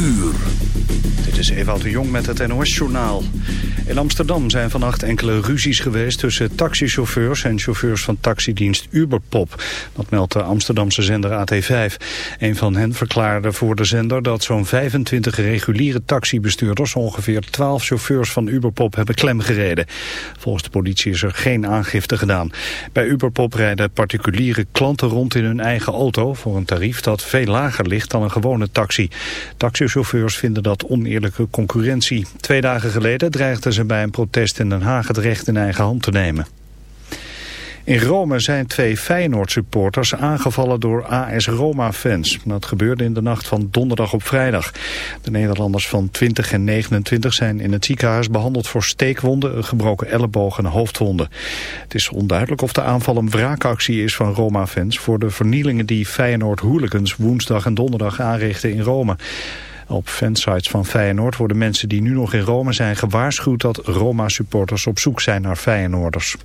uur. Is Ewout de Jong met het NOS-journaal. In Amsterdam zijn vannacht enkele ruzies geweest tussen taxichauffeurs en chauffeurs van taxidienst Uberpop. Dat meldt de Amsterdamse zender AT5. Een van hen verklaarde voor de zender dat zo'n 25 reguliere taxibestuurders ongeveer 12 chauffeurs van Uberpop hebben klemgereden. Volgens de politie is er geen aangifte gedaan. Bij Uberpop rijden particuliere klanten rond in hun eigen auto voor een tarief dat veel lager ligt dan een gewone taxi. Taxichauffeurs vinden dat concurrentie. Twee dagen geleden dreigden ze bij een protest in Den Haag het recht in eigen hand te nemen. In Rome zijn twee Feyenoord-supporters aangevallen door AS Roma-fans. Dat gebeurde in de nacht van donderdag op vrijdag. De Nederlanders van 20 en 29 zijn in het ziekenhuis behandeld voor steekwonden, een gebroken elleboog en hoofdwonden. Het is onduidelijk of de aanval een wraakactie is van Roma-fans voor de vernielingen die Feyenoord-hooligans woensdag en donderdag aanrichten in Rome. Op fansites van Feyenoord worden mensen die nu nog in Rome zijn gewaarschuwd dat Roma-supporters op zoek zijn naar Feyenoorders.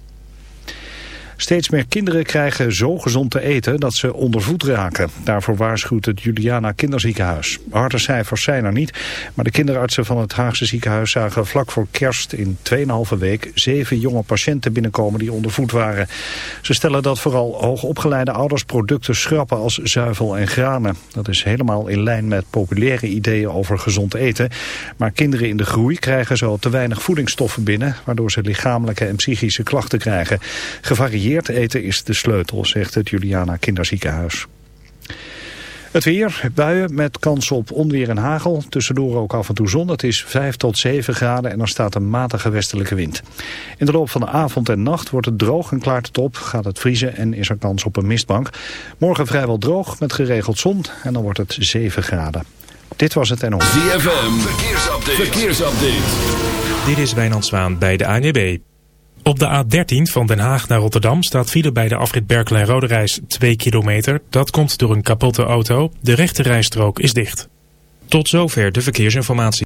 Steeds meer kinderen krijgen zo gezond te eten dat ze ondervoed raken. Daarvoor waarschuwt het Juliana Kinderziekenhuis. Harde cijfers zijn er niet, maar de kinderartsen van het Haagse ziekenhuis zagen vlak voor kerst in 2,5 week zeven jonge patiënten binnenkomen die ondervoed waren. Ze stellen dat vooral hoogopgeleide ouders producten schrappen als zuivel en granen. Dat is helemaal in lijn met populaire ideeën over gezond eten. Maar kinderen in de groei krijgen zo te weinig voedingsstoffen binnen, waardoor ze lichamelijke en psychische klachten krijgen. Gevarieerd gevarieerd eten is de sleutel, zegt het Juliana Kinderziekenhuis. Het weer, buien met kans op onweer en hagel. Tussendoor ook af en toe zon. Het is 5 tot 7 graden en er staat een matige westelijke wind. In de loop van de avond en nacht wordt het droog en klaart het op. Gaat het vriezen en is er kans op een mistbank. Morgen vrijwel droog met geregeld zon en dan wordt het 7 graden. Dit was het NO. ZFM, verkeersupdate. verkeersupdate. Dit is Wijnand Zwaan bij de ANWB. Op de A13 van Den Haag naar Rotterdam staat file bij de afrit Berkel en Roderijs 2 kilometer. Dat komt door een kapotte auto. De rechte rijstrook is dicht. Tot zover de verkeersinformatie.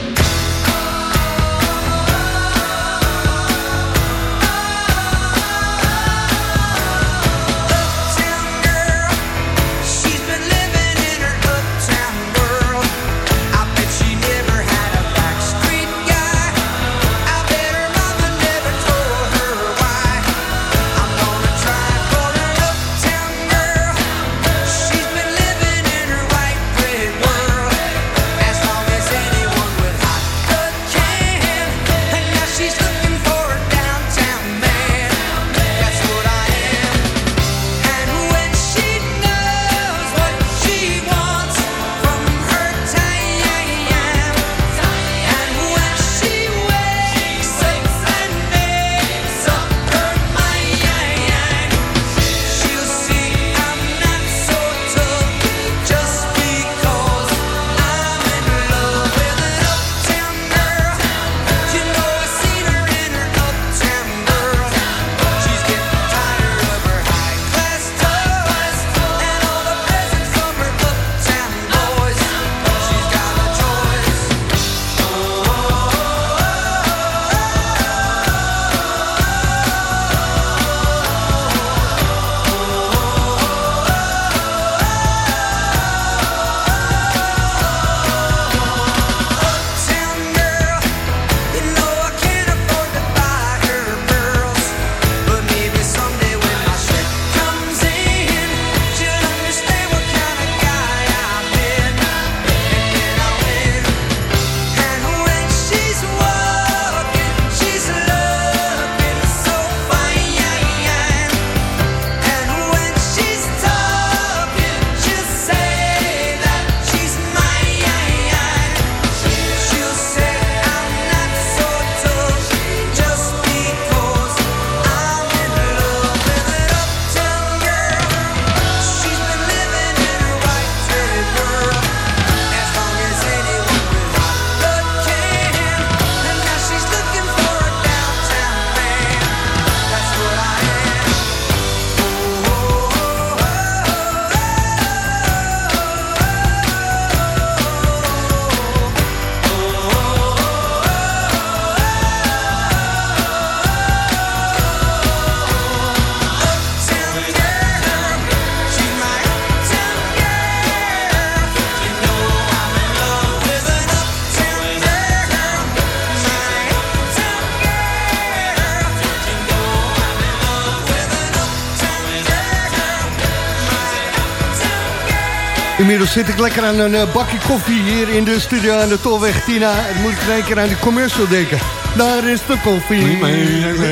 Inmiddels zit ik lekker aan een uh, bakje koffie hier in de studio aan de Tolweg Tina. En moet ik in één keer aan de commercial denken. Daar is de koffie.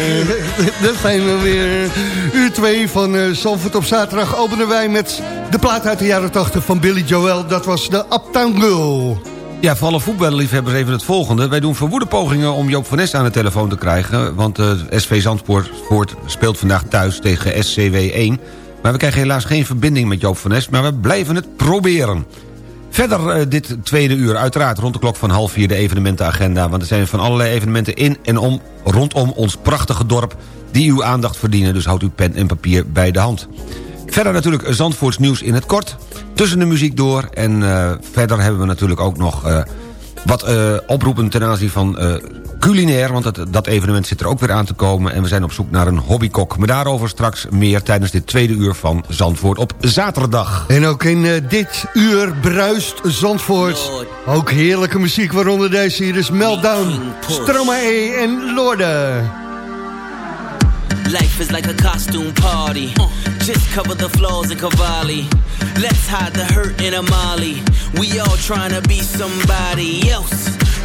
Daar zijn we weer. Uur 2 van uh, Zalvoort op zaterdag openen wij met de plaat uit de jaren 80 van Billy Joel. Dat was de Uptown Girl. Ja, voor alle voetballiefhebbers even het volgende. Wij doen verwoede pogingen om Joop van Nes aan de telefoon te krijgen... want uh, SV Zandvoort speelt vandaag thuis tegen SCW 1... Maar we krijgen helaas geen verbinding met Joop van Nes... maar we blijven het proberen. Verder uh, dit tweede uur, uiteraard rond de klok van half vier de evenementenagenda... want er zijn van allerlei evenementen in en om, rondom ons prachtige dorp... die uw aandacht verdienen, dus houdt uw pen en papier bij de hand. Verder natuurlijk Zandvoorts nieuws in het kort, tussen de muziek door... en uh, verder hebben we natuurlijk ook nog uh, wat oproepen ten aanzien van culinair, want dat, dat evenement zit er ook weer aan te komen... en we zijn op zoek naar een hobbykok. Maar daarover straks meer tijdens dit tweede uur van Zandvoort op zaterdag. En ook in uh, dit uur bruist Zandvoort. Ook heerlijke muziek, waaronder deze hier is Meltdown, Stromae en Lorde. Life is like a costume party. Uh, just cover the flaws in Cavalli. Let's hide the hurt in Amali. We all trying to be somebody else.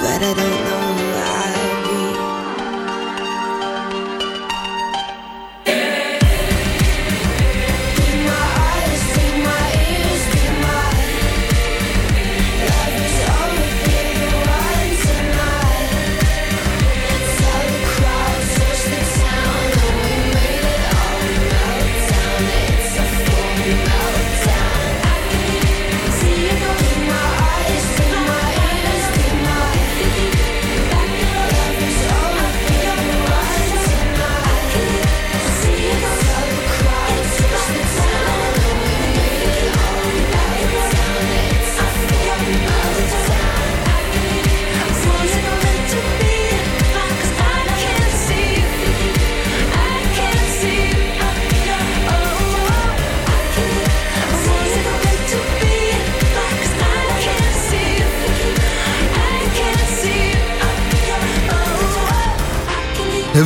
But I don't know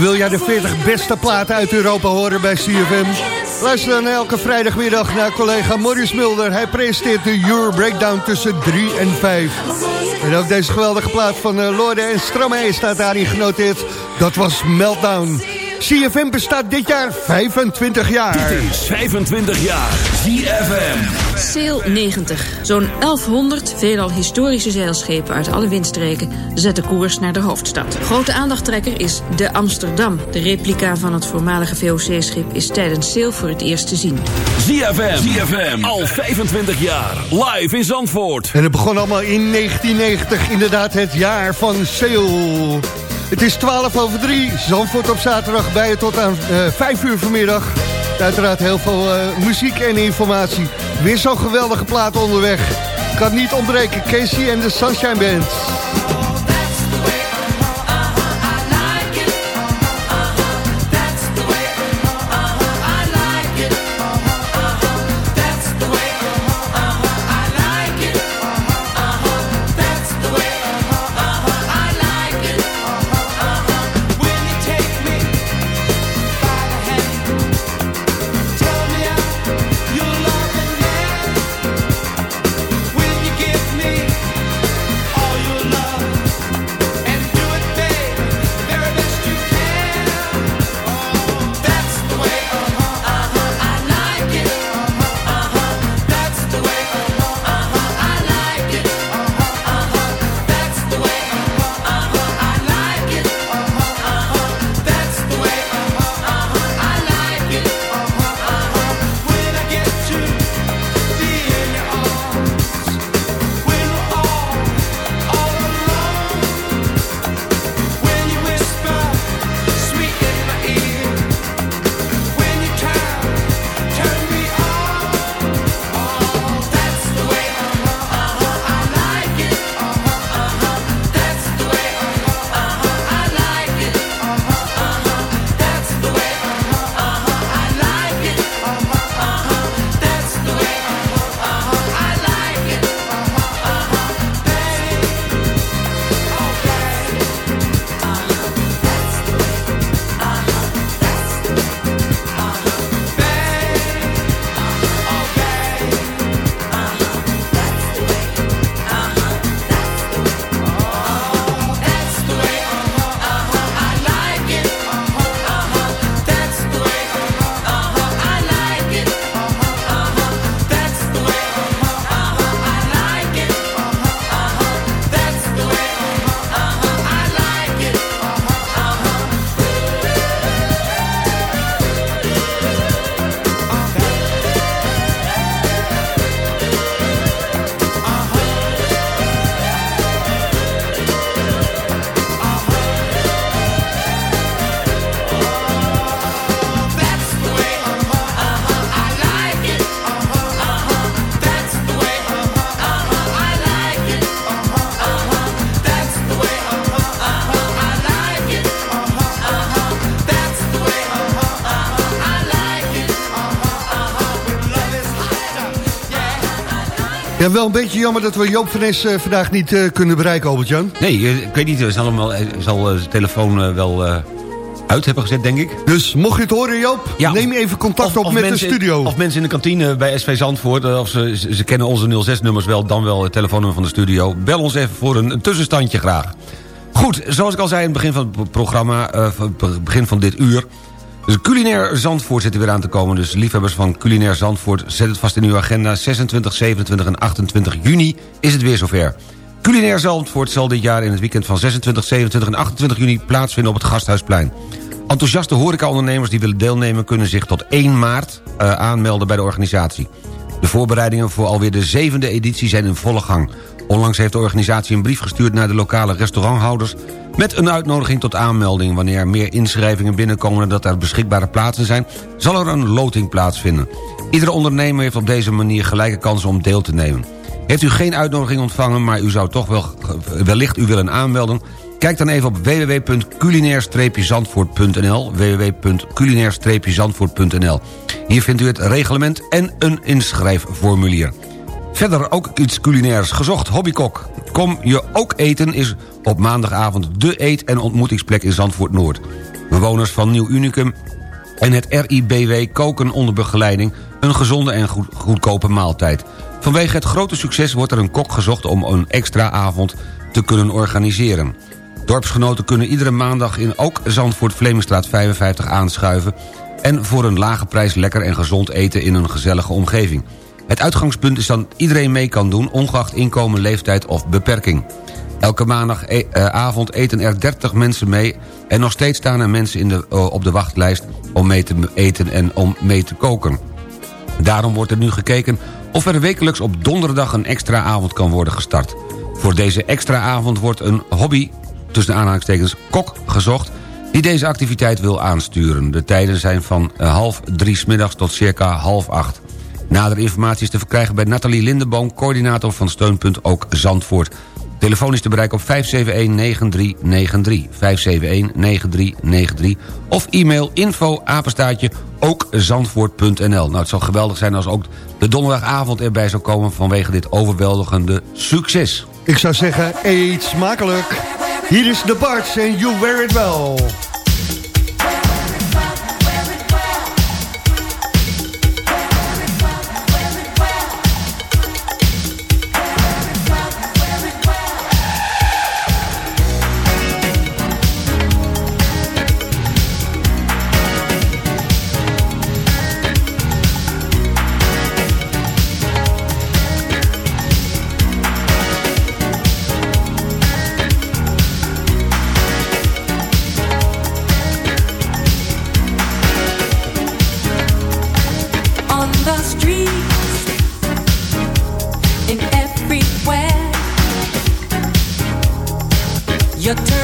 wil jij de 40 beste platen uit Europa horen bij CFM? Luister dan elke vrijdagmiddag naar collega Maurice Mulder. Hij presenteert de Euro Breakdown tussen 3 en 5. En ook deze geweldige plaat van uh, Lorde en Stromae staat daarin genoteerd. Dat was Meltdown. CFM bestaat dit jaar 25 jaar. Dit is 25 jaar ZFM. Sail 90. Zo'n 1100 veelal historische zeilschepen uit alle windstreken zetten koers naar de hoofdstad. Grote aandachttrekker is de Amsterdam. De replica van het voormalige VOC-schip is tijdens Sail voor het eerst te zien. ZFM. ZFM. Al 25 jaar. Live in Zandvoort. En het begon allemaal in 1990, inderdaad het jaar van Sail. Het is 12 over 3, Zandvoort op zaterdag bij je tot aan eh 5 uur vanmiddag. Uiteraard heel veel eh, muziek en informatie. Weer zo'n geweldige plaat onderweg. Kan niet ontbreken, Casey en de Sunshine Band. Ja, wel een beetje jammer dat we Joop van Nes eh, vandaag niet eh, kunnen bereiken, Albert-Jan. Nee, eh, ik weet niet, hij zal, hem wel, zal zijn telefoon wel uit hebben gezet, denk ik. Dus mocht je het horen, Joop, neem even contact op met mensen, de studio. Of mensen in de kantine bij SV Zandvoort, of ze, ze, kennen onze 06-nummers wel, dan wel het telefoonnummer van de studio. Bel ons even voor een, een tussenstandje graag. Goed, zoals ik al zei in het begin van het programma, het begin van dit uur... Dus culinair Zandvoort zit er weer aan te komen. Dus liefhebbers van culinair Zandvoort, zet het vast in uw agenda. 26, 27 en 28 juni is het weer zover. Culinair Zandvoort zal dit jaar in het weekend van 26, 27 en 28 juni plaatsvinden op het Gasthuisplein. Enthousiaste horecaondernemers die willen deelnemen... kunnen zich tot 1 maart eh, aanmelden bij de organisatie. De voorbereidingen voor alweer de zevende editie zijn in volle gang. Onlangs heeft de organisatie een brief gestuurd naar de lokale restauranthouders... met een uitnodiging tot aanmelding. Wanneer er meer inschrijvingen binnenkomen en dat er beschikbare plaatsen zijn... zal er een loting plaatsvinden. Iedere ondernemer heeft op deze manier gelijke kansen om deel te nemen. Heeft u geen uitnodiging ontvangen, maar u zou toch wel wellicht u willen aanmelden... Kijk dan even op www.culinair-zandvoort.nl www.culinair-zandvoort.nl Hier vindt u het reglement en een inschrijfformulier. Verder ook iets culinairs gezocht, hobbykok. Kom je ook eten is op maandagavond de eet- en ontmoetingsplek in Zandvoort-Noord. Bewoners van Nieuw Unicum en het RIBW koken onder begeleiding... een gezonde en goed, goedkope maaltijd. Vanwege het grote succes wordt er een kok gezocht om een extra avond te kunnen organiseren. Dorpsgenoten kunnen iedere maandag in ook Zandvoort Vlemingstraat 55 aanschuiven... en voor een lage prijs lekker en gezond eten in een gezellige omgeving. Het uitgangspunt is dat iedereen mee kan doen... ongeacht inkomen, leeftijd of beperking. Elke maandagavond eten er 30 mensen mee... en nog steeds staan er mensen in de, eh, op de wachtlijst om mee te eten en om mee te koken. Daarom wordt er nu gekeken of er wekelijks op donderdag een extra avond kan worden gestart. Voor deze extra avond wordt een hobby, tussen aanhalingstekens kok, gezocht... die deze activiteit wil aansturen. De tijden zijn van eh, half drie smiddags tot circa half acht. Nadere informatie is te verkrijgen bij Nathalie Lindenboom... coördinator van Steunpunt Ook Zandvoort. Telefoon is te bereiken op 571-9393. 571-9393. Of e-mail info apenstaatje ookzandvoort.nl. Nou, het zou geweldig zijn als ook de donderdagavond erbij zou komen... vanwege dit overweldigende succes. Ik zou zeggen, eet smakelijk. Hier is de Barts en You Wear It Well. your turn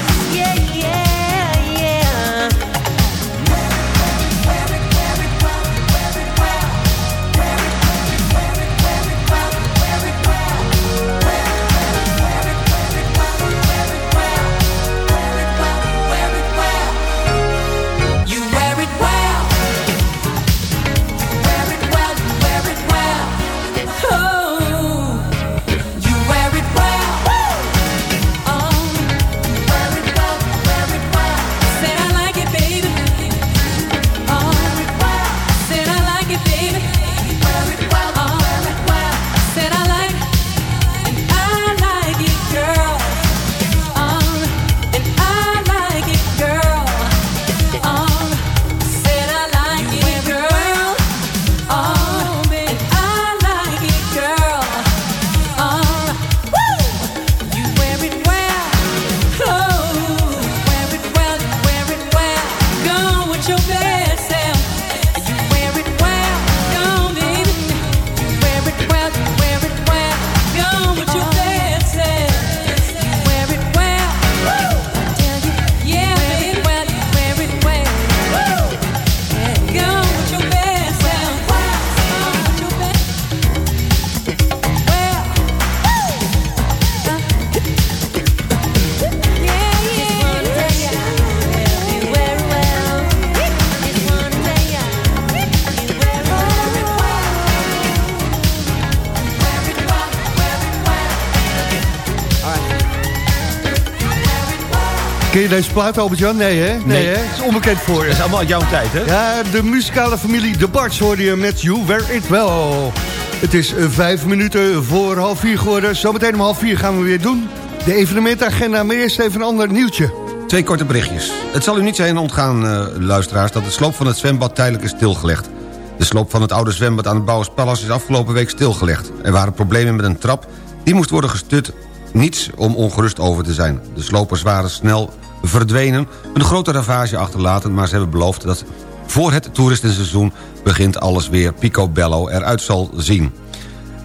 Ken je deze plaat, Albert-Jan? Nee, hè? Nee, Nee. hè? Het is onbekend voor je. Dat is allemaal jouw tijd, hè? Ja, de muzikale familie De Barts hoorde je met You Wear It Well. Het is eh, vijf minuten voor half vier geworden. Zometeen om half vier gaan we weer doen. De evenementagenda, maar eerst even een ander nieuwtje. Twee korte berichtjes. Het zal u niet zijn ontgaan, eh, luisteraars... dat de sloop van het zwembad tijdelijk is stilgelegd. De sloop van het oude zwembad aan het Bouwers Palace is afgelopen week stilgelegd. Er waren problemen met een trap, die moest worden gestut. Niets om ongerust over te zijn. De slopers waren snel verdwenen, een grote ravage achterlaten... maar ze hebben beloofd dat voor het toeristenseizoen begint alles weer picobello eruit zal zien.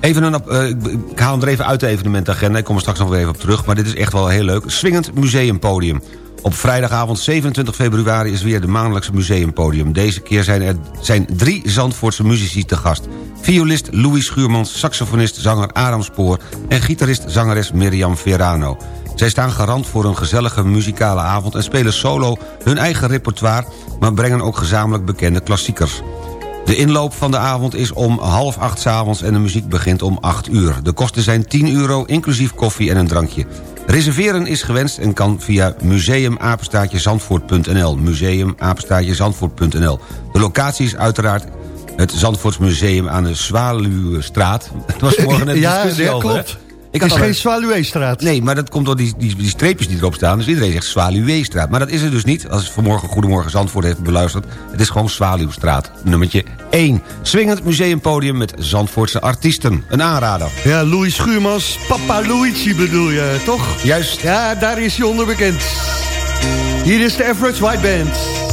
Even een, eh, ik haal hem er even uit de evenementagenda. Ik kom er straks nog even op terug. Maar dit is echt wel heel leuk. Swingend museumpodium. Op vrijdagavond 27 februari is weer de maandelijkse museumpodium. Deze keer zijn er zijn drie Zandvoortse muzici te gast. Violist Louis Schuurmans, saxofonist zanger Aram Spoor... en gitarist zangeres Mirjam Verano. Zij staan garant voor een gezellige muzikale avond... en spelen solo hun eigen repertoire... maar brengen ook gezamenlijk bekende klassiekers. De inloop van de avond is om half acht 's avonds en de muziek begint om 8 uur. De kosten zijn 10 euro, inclusief koffie en een drankje. Reserveren is gewenst en kan via museumapenstaatjezandvoort.nl. Museumapenstaatjezandvoort.nl. De locatie is uiteraard het Zandvoortsmuseum aan de Zwaluwstraat. Het was morgen een Ja, discussie ja, klopt. Ik Het is geen Zwaluweestraat. Nee, maar dat komt door die, die, die streepjes die erop staan. Dus iedereen zegt Zwaluweestraat. Maar dat is het dus niet. Als het vanmorgen Goedemorgen Zandvoort heeft beluisterd. Het is gewoon Zwaluwstraat. Nummertje 1. Swingend museumpodium met Zandvoortse artiesten. Een aanrader. Ja, Louis Schuurmans, Papa Luigi bedoel je, toch? Juist. Ja, daar is hij onder bekend. Hier is de Average White Band.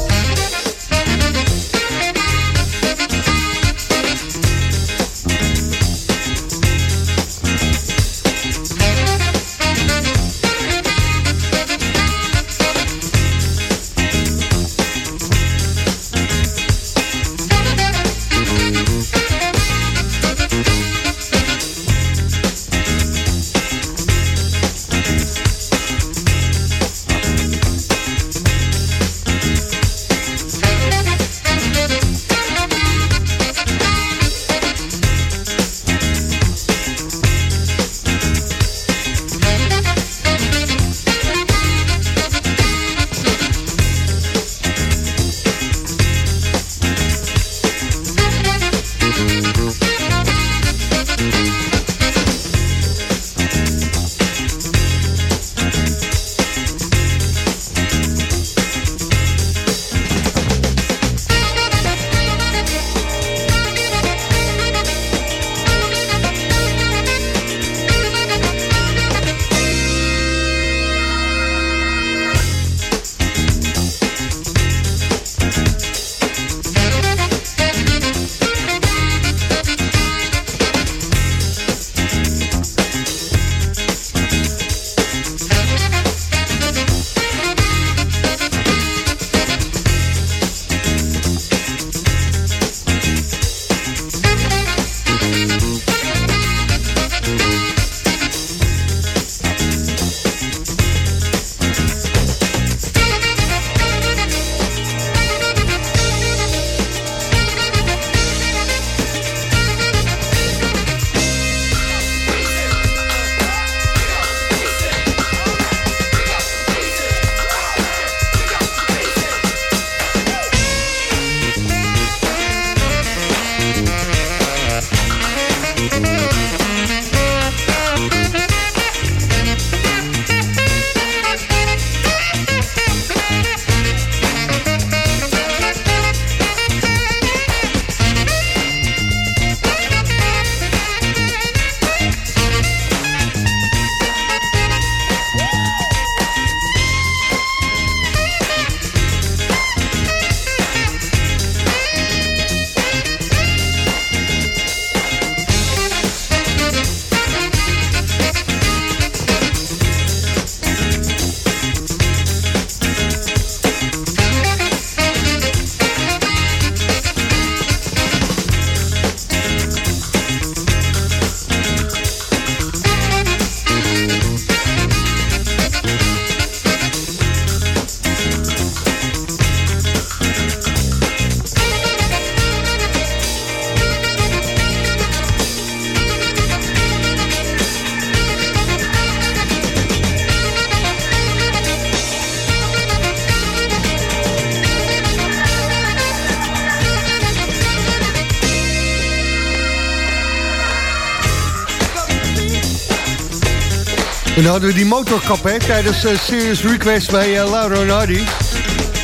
En dan hadden we die motorkap hè, tijdens uh, Serious Request bij uh, Laura en Hardy.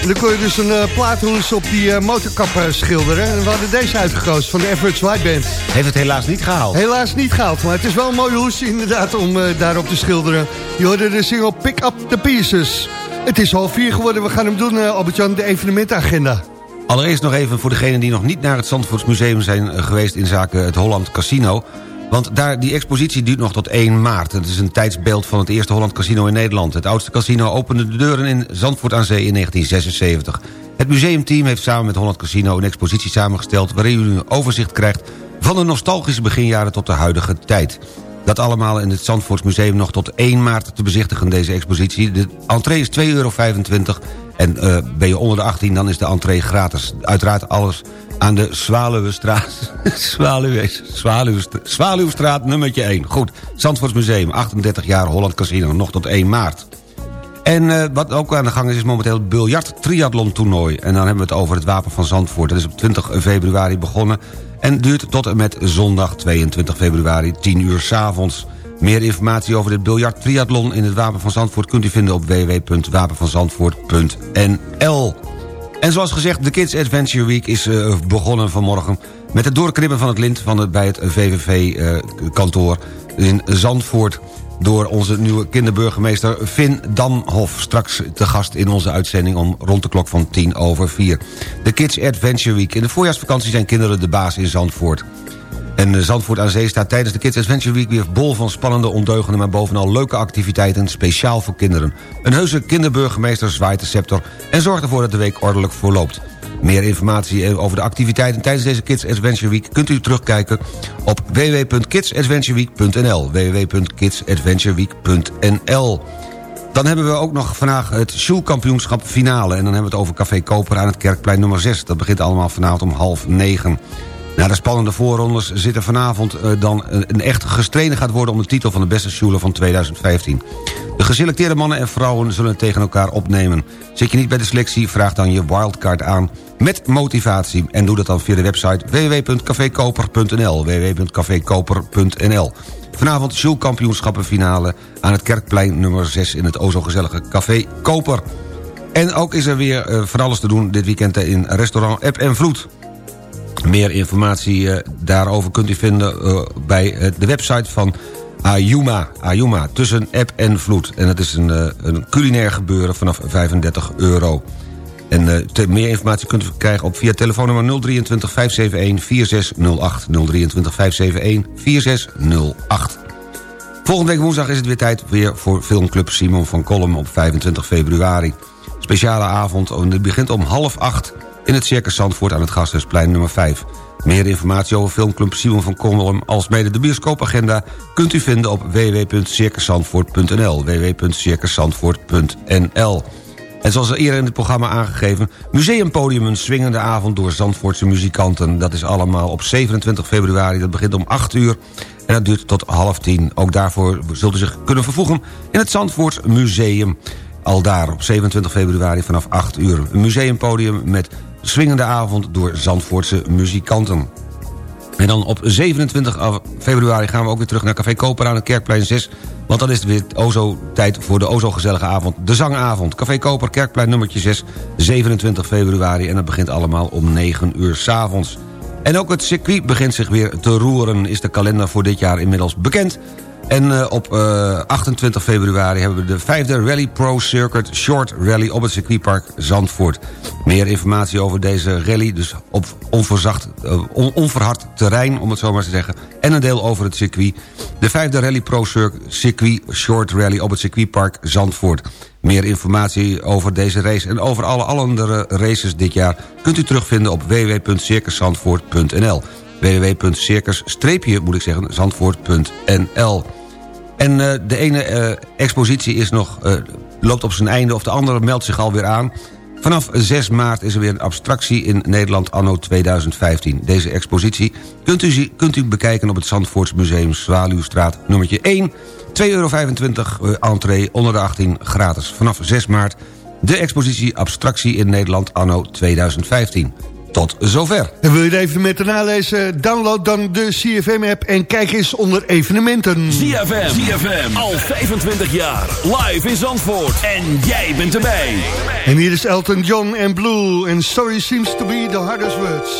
En dan kon je dus een uh, plaathoes op die uh, motorkap schilderen. En we hadden deze uitgekozen van de Everett White Band. Heeft het helaas niet gehaald. Helaas niet gehaald, maar het is wel een mooie hoes inderdaad om daarop te schilderen. Je hoorde de single Pick Up The Pieces. Het is half vier geworden, we gaan hem doen, Albert-Jan, de evenementagenda. Allereerst nog even voor degenen die nog niet naar het Zandvoortsmuseum zijn geweest... in zaken het Holland Casino... Want daar, die expositie duurt nog tot 1 maart. Het is een tijdsbeeld van het eerste Holland Casino in Nederland. Het oudste casino opende de deuren in Zandvoort aan Zee in 1976. Het museumteam heeft samen met Holland Casino een expositie samengesteld... waarin u een overzicht krijgt van de nostalgische beginjaren tot de huidige tijd. Dat allemaal in het Zandvoortsmuseum nog tot 1 maart te bezichtigen, deze expositie. De entree is 2,25 euro en uh, ben je onder de 18, dan is de entree gratis. Uiteraard alles aan de Zwaluwestraat. Zwaluwe, Zwaluwestraat, Zwaluwestraat nummertje 1. Goed, Zandvoortsmuseum, 38 jaar Holland Casino, nog tot 1 maart. En uh, wat ook aan de gang is, is momenteel het biljart triathlon toernooi. En dan hebben we het over het Wapen van Zandvoort. Dat is op 20 februari begonnen en duurt tot en met zondag 22 februari, 10 uur s avonds. Meer informatie over dit biljart triathlon in het Wapen van Zandvoort... kunt u vinden op www.wapenvanzandvoort.nl. En zoals gezegd, de Kids Adventure Week is uh, begonnen vanmorgen... met het doorknippen van het lint van het, bij het VVV-kantoor uh, in Zandvoort... door onze nieuwe kinderburgemeester Finn Damhof. Straks te gast in onze uitzending om rond de klok van tien over vier. De Kids Adventure Week. In de voorjaarsvakantie zijn kinderen de baas in Zandvoort. En Zandvoort aan Zee staat tijdens de Kids Adventure Week... weer bol van spannende, ondeugende, maar bovenal leuke activiteiten... speciaal voor kinderen. Een heuse kinderburgemeester zwaait de scepter... en zorgt ervoor dat de week ordelijk voorloopt. Meer informatie over de activiteiten tijdens deze Kids Adventure Week... kunt u terugkijken op www.kidsadventureweek.nl www.kidsadventureweek.nl dan hebben we ook nog vandaag het Sjoelkampioenschap finale. En dan hebben we het over Café Koper aan het Kerkplein nummer 6. Dat begint allemaal vanavond om half negen. Na de spannende voorrondes zit er vanavond uh, dan een echt gestreden gaat worden... om de titel van de beste Sjoeler van 2015. De geselecteerde mannen en vrouwen zullen het tegen elkaar opnemen. Zit je niet bij de selectie, vraag dan je wildcard aan met motivatie. En doe dat dan via de website www.cafekoper.nl www.cafekoper.nl Vanavond Sjoelkampioenschappenfinale aan het Kerkplein nummer 6... in het o zo gezellige Café Koper. En ook is er weer uh, van alles te doen dit weekend in restaurant App en Vloed. Meer informatie uh, daarover kunt u vinden uh, bij uh, de website van Ayuma. Ayuma, tussen app en vloed. En dat is een, een culinair gebeuren vanaf 35 euro. En meer informatie kunt u krijgen op via telefoonnummer 023 571 4608. 023 571 4608. Volgende week woensdag is het weer tijd weer voor filmclub Simon van Kolm op 25 februari. Speciale avond, het begint om half acht in het Circus Zandvoort aan het Gasthuisplein nummer 5. Meer informatie over filmclub Simon van Kolm als mede de bioscoopagenda... kunt u vinden op www.circuszandvoort.nl www.circuszandvoort.nl En zoals eerder in het programma aangegeven... Museumpodium een swingende avond door Zandvoortse muzikanten. Dat is allemaal op 27 februari, dat begint om 8 uur... en dat duurt tot half tien. Ook daarvoor zult u zich kunnen vervoegen in het Zandvoorts Museum... Al daar op 27 februari vanaf 8 uur. Een museumpodium met swingende avond door Zandvoortse muzikanten. En dan op 27 februari gaan we ook weer terug naar Café Koper aan het Kerkplein 6... want dan is het weer ozo tijd voor de ozo gezellige avond, de zangavond. Café Koper, Kerkplein nummertje 6, 27 februari... en dat begint allemaal om 9 uur s'avonds. En ook het circuit begint zich weer te roeren... is de kalender voor dit jaar inmiddels bekend... En uh, op uh, 28 februari hebben we de vijfde Rally Pro Circuit Short Rally op het circuitpark Zandvoort. Meer informatie over deze rally, dus op uh, on, onverhard terrein, om het zo maar te zeggen. En een deel over het circuit. De vijfde Rally Pro Circuit Short Rally op het circuitpark Zandvoort. Meer informatie over deze race en over alle andere races dit jaar... kunt u terugvinden op www.circuszandvoort.nl www.circus- En uh, de ene uh, expositie is nog, uh, loopt op zijn einde... of de andere meldt zich alweer aan. Vanaf 6 maart is er weer een abstractie in Nederland anno 2015. Deze expositie kunt u, kunt u bekijken op het Zandvoorts Museum Zwaluwstraat nummertje 1. 2,25 euro entree onder de 18 gratis. Vanaf 6 maart de expositie Abstractie in Nederland anno 2015 tot zover. En wil je het de nalezen? Download dan de CFM-app en kijk eens onder evenementen. CFM, CFM, al 25 jaar, live in Zandvoort. En jij bent erbij. En hier is Elton John en Blue. En sorry seems to be the hardest words.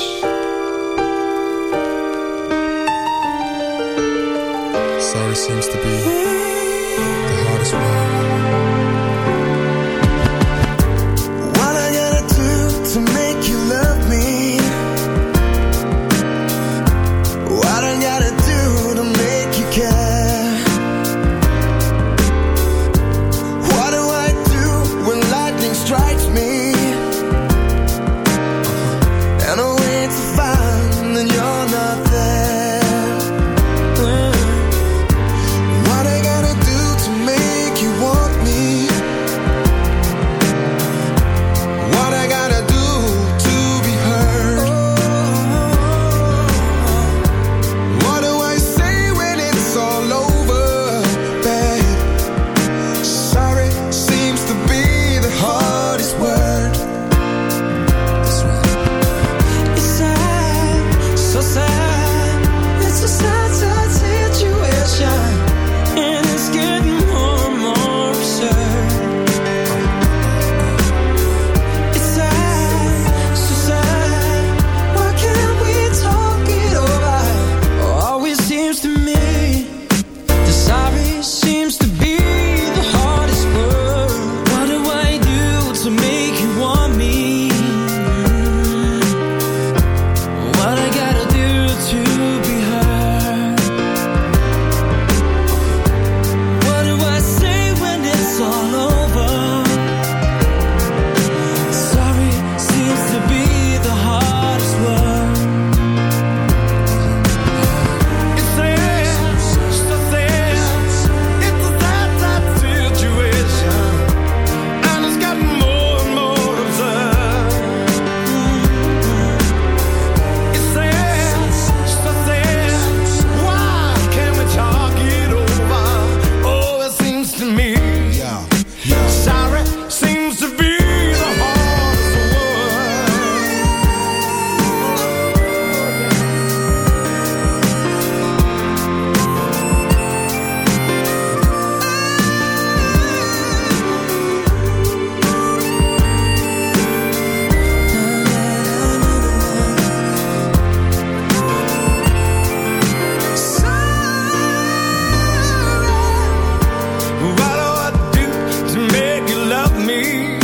Sorry seems to be the hardest words. me.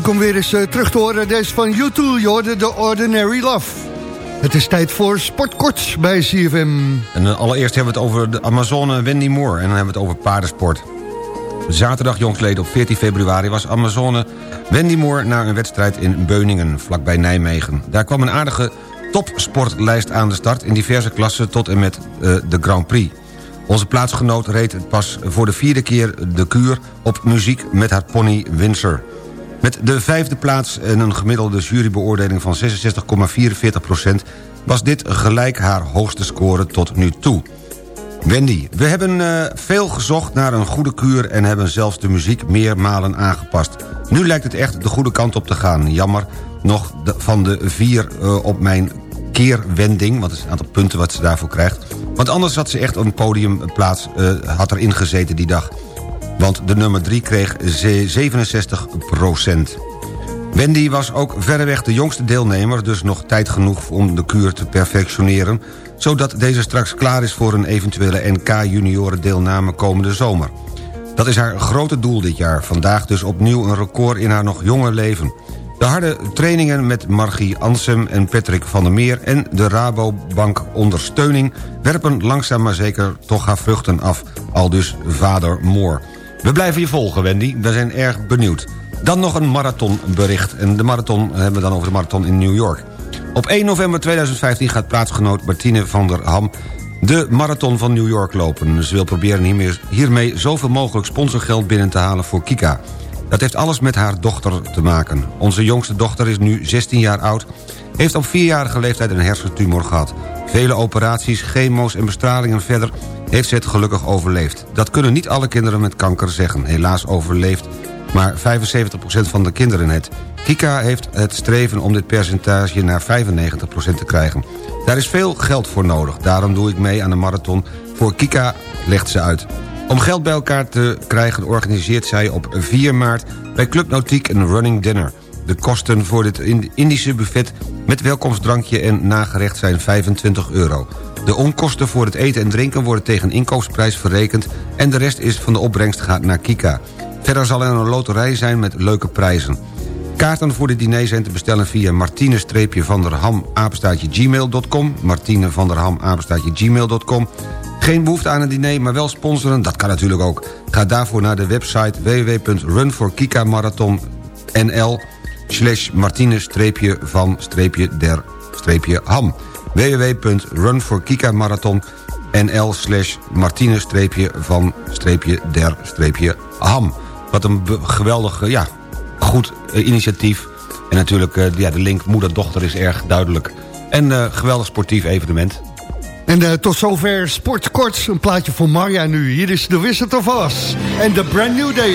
Leuk om weer eens eh, terug te horen. Deze van U2, je hoorde The Ordinary Love. Het is tijd voor Sportkort bij CFM. En eh, allereerst hebben we het over de Amazone Wendy Moore... en dan hebben we het over paardensport. Zaterdag jongsleden op 14 februari was Amazone Wendy Moore... naar een wedstrijd in Beuningen, vlakbij Nijmegen. Daar kwam een aardige topsportlijst aan de start... in diverse klassen tot en met eh, de Grand Prix. Onze plaatsgenoot reed pas voor de vierde keer de kuur op muziek met haar pony Windsor. Met de vijfde plaats en een gemiddelde jurybeoordeling van 66,44% was dit gelijk haar hoogste score tot nu toe. Wendy, we hebben eh, veel gezocht naar een goede kuur... en hebben zelfs de muziek meermalen aangepast. Nu lijkt het echt de goede kant op te gaan. Jammer nog van de vier eh, op mijn keerwending... want het is een aantal punten wat ze daarvoor krijgt. Want anders had ze echt een podiumplaats eh, had erin gezeten die dag. Want de nummer 3 kreeg ze- 67% Wendy was ook verreweg de jongste deelnemer... dus nog tijd genoeg om de kuur te perfectioneren... zodat deze straks klaar is voor een eventuele NK-junioren deelname komende zomer. Dat is haar grote doel dit jaar. Vandaag dus opnieuw een record in haar nog jonge leven. De harde trainingen met Margie Ansem en Patrick van der Meer... en de Rabobank ondersteuning werpen langzaam maar zeker toch haar vruchten af. Al dus vader Moore. We blijven je volgen, Wendy. We zijn erg benieuwd. Dan nog een marathonbericht. En de marathon hebben we dan over de marathon in New York. Op 1 november 2015 gaat plaatsgenoot Martine van der Ham... de marathon van New York lopen. Ze wil proberen hiermee, hiermee zoveel mogelijk sponsorgeld binnen te halen voor Kika. Dat heeft alles met haar dochter te maken. Onze jongste dochter is nu 16 jaar oud... heeft op vierjarige leeftijd een hersentumor gehad. Vele operaties, chemo's en bestralingen verder heeft ze het gelukkig overleefd. Dat kunnen niet alle kinderen met kanker zeggen. Helaas overleeft maar 75% van de kinderen het. Kika heeft het streven om dit percentage naar 95% te krijgen. Daar is veel geld voor nodig. Daarom doe ik mee aan de marathon. Voor Kika legt ze uit. Om geld bij elkaar te krijgen organiseert zij op 4 maart... bij Club Nautiek een running dinner. De kosten voor dit Ind- Indische buffet met welkomstdrankje en nagerecht zijn 25 euro. De onkosten voor het eten en drinken worden tegen inkoopsprijs verrekend... en de rest is van de opbrengst gaat naar Kika. Verder zal er een loterij zijn met leuke prijzen. Kaarten voor dit diner zijn te bestellen via martine-vanderham gmail.com. Martine Vanderham gmail.com. Geen behoefte aan een diner, maar wel sponsoren, dat kan natuurlijk ook. Ga daarvoor naar de website www.runforkikaMarathon.nl slash martine-van-der-ham www.runforkikamarathon.nl slash martine-van-der-ham Wat een geweldig, eh, ja, goed eh, initiatief. En natuurlijk, eh, ja, de link moeder-dochter is erg duidelijk. En eh, geweldig sportief evenement. En tot zover Sportkort. Een plaatje voor Marja nu. Hier is The Wizard of Oz. En The Brand New Day.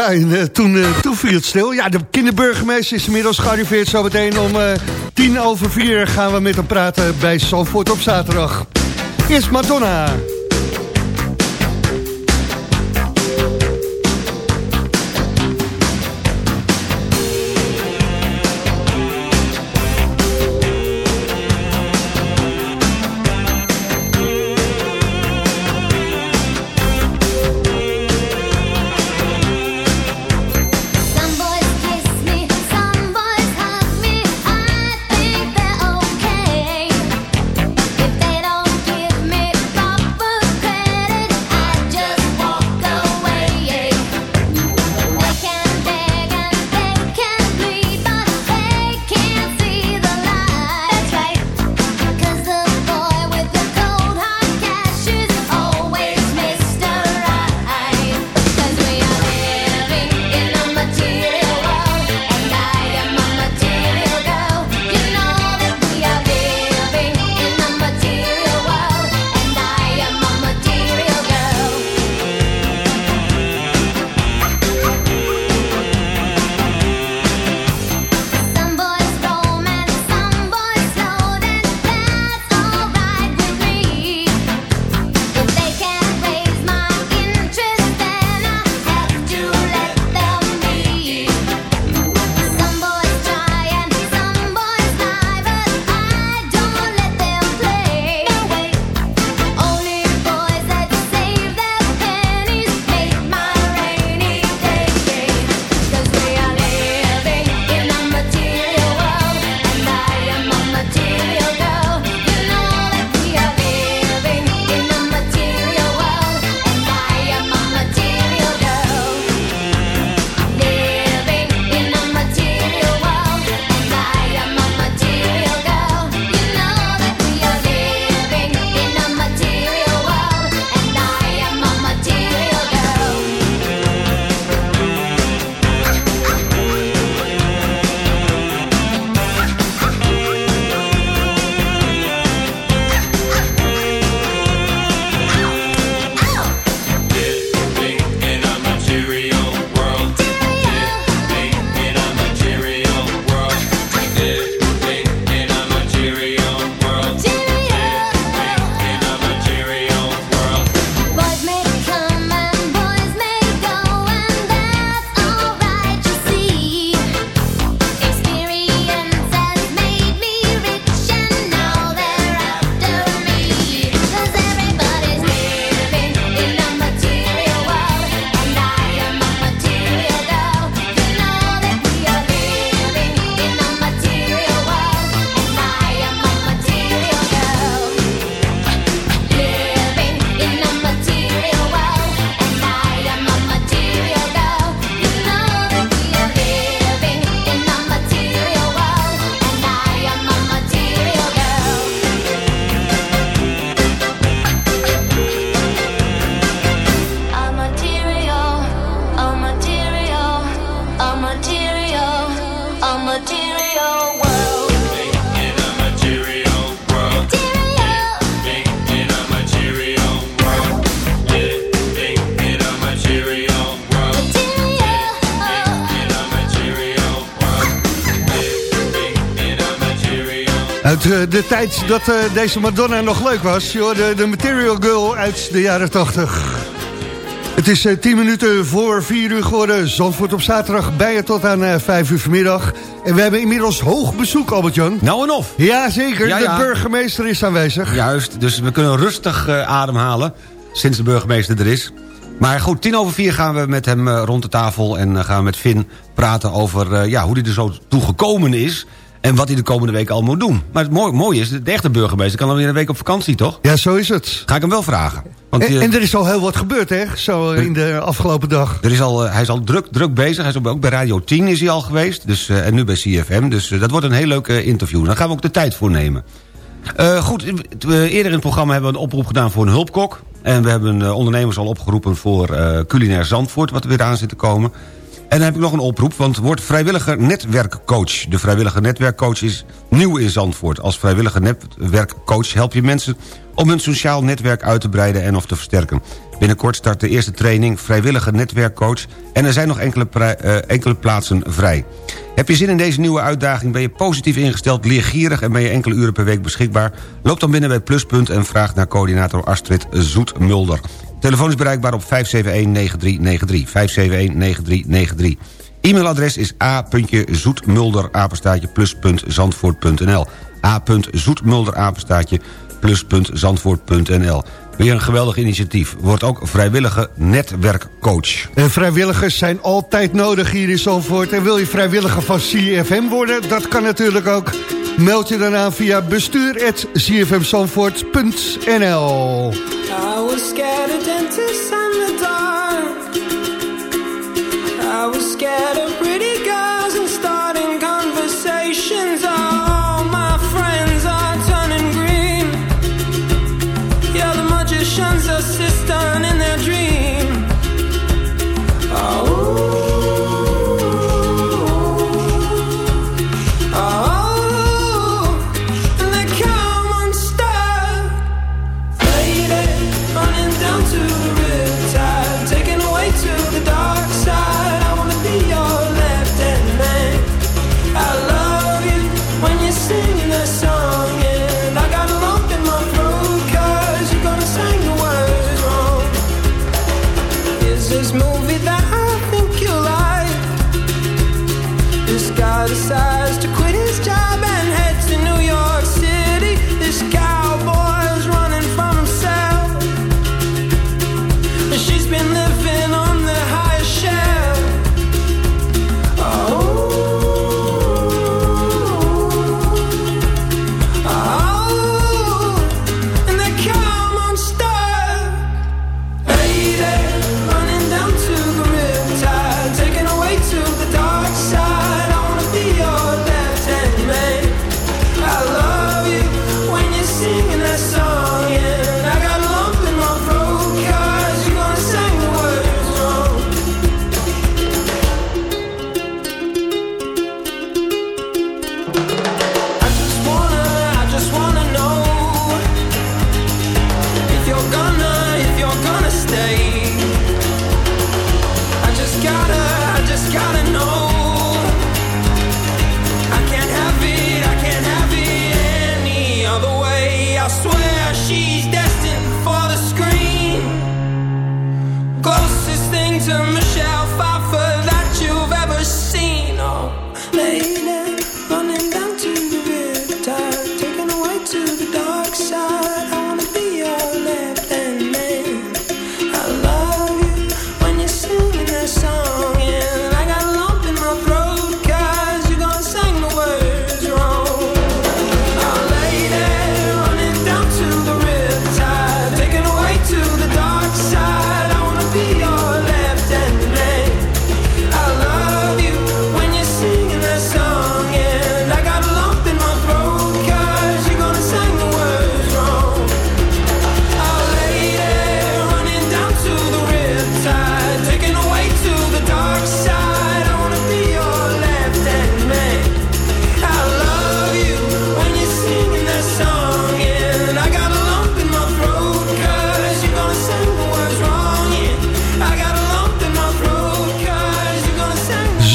Ja, en eh, toen, eh, toen viel het stil. Ja, de kinderburgemeester is inmiddels gearriveerd. Zometeen om eh, tien over vier gaan we met hem praten bij Zandvoort op zaterdag. Eerst Madonna. De tijd dat eh, deze Madonna nog leuk was. Joh, de, de Material Girl uit de jaren 80. Het is eh, 10 minuten voor 4 uur geworden. Zandvoort op zaterdag bij je tot aan eh, 5 uur vanmiddag. En we hebben inmiddels hoog bezoek, Albert-Jan. Nou en of. Ja, zeker. Ja, ja. De burgemeester is aanwezig. Juist, dus we kunnen rustig eh, ademhalen... sinds de burgemeester er is. Maar goed, tien over vier gaan we met hem eh, rond de tafel... en eh, gaan we met Finn praten over eh, ja, hoe hij er zo toe gekomen is... en wat hij de komende week al moet doen. Maar het mooie, mooie is, de echte burgemeester kan alweer een week op vakantie, toch? Ja, zo is het. Ga ik hem wel vragen. Want, En, eh, en er is al heel wat gebeurd, hè? Zo in de afgelopen dag. er is al, eh, hij is al druk, druk bezig. Hij is ook- bij Radio 10 is hij al geweest. Dus, eh, en nu bij CFM. Dus dat wordt een heel leuk interview. Daar gaan we ook de tijd voor nemen. Goed, eerder in het programma hebben we een oproep gedaan voor een hulpkok. En we hebben ondernemers al opgeroepen voor culinair Zandvoort... wat er weer aan zit te komen. En dan heb ik nog een oproep, want word vrijwilliger netwerkcoach. De vrijwillige netwerkcoach is nieuw in Zandvoort. Als vrijwillige netwerkcoach help je mensen om hun sociaal netwerk uit te breiden en of te versterken. Binnenkort start de eerste training vrijwillige netwerkcoach... en er zijn nog enkele, eh, enkele plaatsen vrij. Heb je zin in deze nieuwe uitdaging? Ben je positief ingesteld, leergierig... en ben je enkele uren per week beschikbaar? Loop dan binnen bij Pluspunt en vraag naar coördinator Astrid Zoet-Mulder. Telefoon is bereikbaar op 571-9393. 571-9393. E-mailadres is a.zoetmulder apenstaatje plus.zandvoort.nl a.zoetmulder apenstaatje plus.zandvoort.nl Weer een geweldig initiatief. Wordt ook vrijwillige netwerkcoach. En vrijwilligers zijn altijd nodig hier in Zandvoort. En wil je vrijwilliger van CFM worden? Dat kan natuurlijk ook. Meld je dan aan via bestuur.cfmzandvoort.nl I was scared of dentists and the dark. I was scared of pretty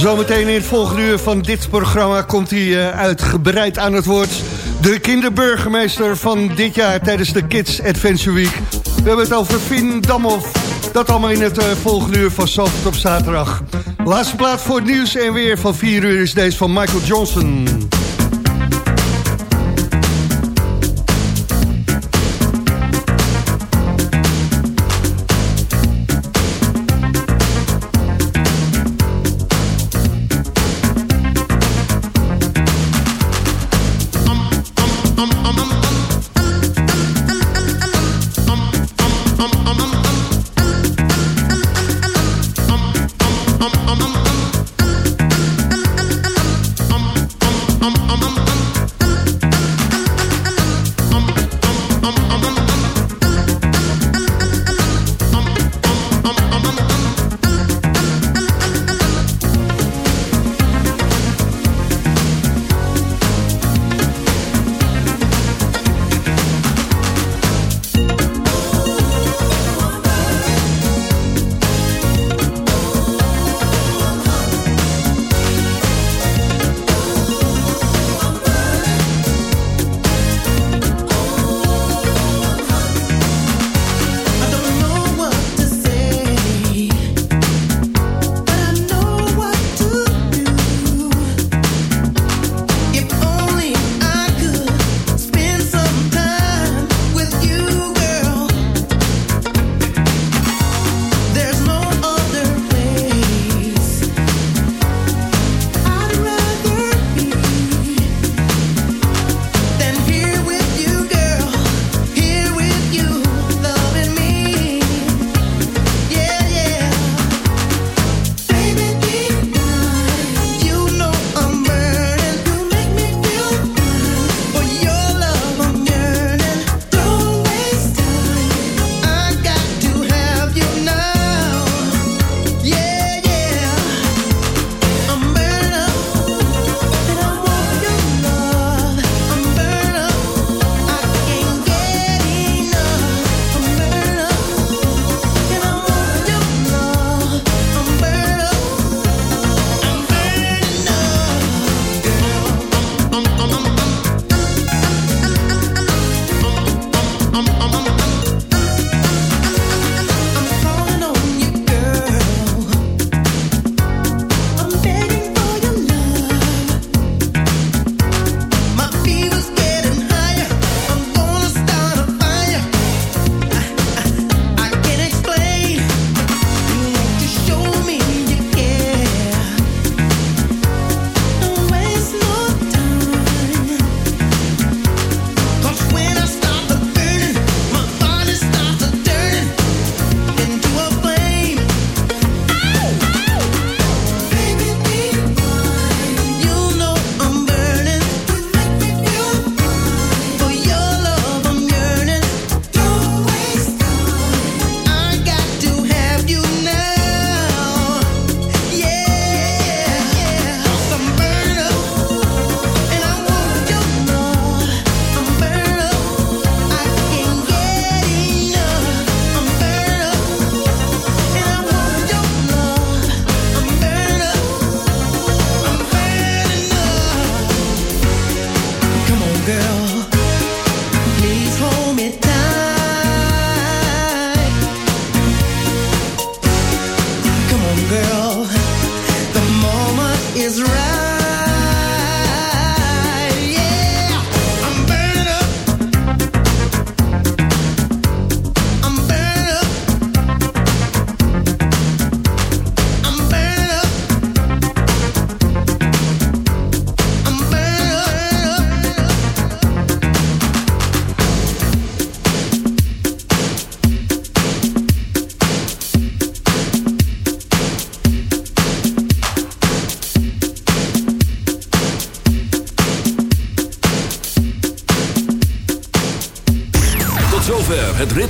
Zometeen in het volgende uur van dit programma komt hij eh, uitgebreid aan het woord. De kinderburgemeester van dit jaar tijdens de Kids Adventure Week. We hebben het over Finn Damhoff. Dat allemaal in het eh, volgende uur van Zandvoort op zaterdag. Laatste plaat voor het nieuws en weer van 4 uur is deze van Michael Johnson.